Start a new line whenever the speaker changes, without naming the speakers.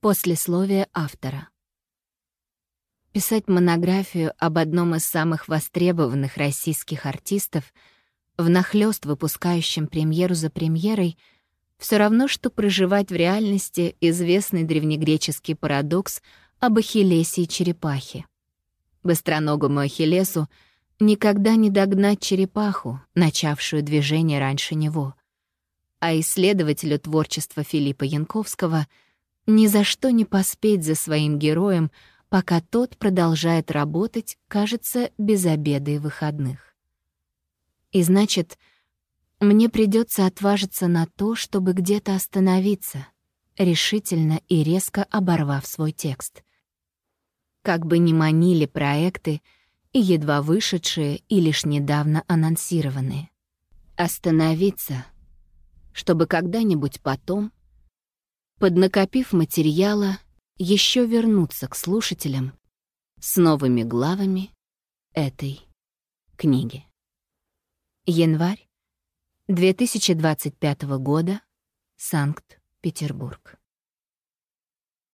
Послесловие автора. Писать монографию об одном из самых востребованных российских артистов, внахлёст выпускающем премьеру за премьерой, все равно, что проживать в реальности известный древнегреческий парадокс об Ахиллесе и черепахе. Быстроногому Ахиллесу никогда не догнать черепаху, начавшую движение раньше него. А исследователю творчества Филиппа Янковского — ни за что не поспеть за своим героем, пока тот продолжает работать, кажется, без обеда и выходных. И значит, мне придется отважиться на то, чтобы где-то остановиться, решительно и резко оборвав свой текст. Как бы ни манили проекты, и едва вышедшие, и лишь недавно анонсированные. Остановиться, чтобы когда-нибудь потом поднакопив материала, еще вернуться к слушателям с новыми главами этой книги. Январь 2025 года, Санкт-Петербург.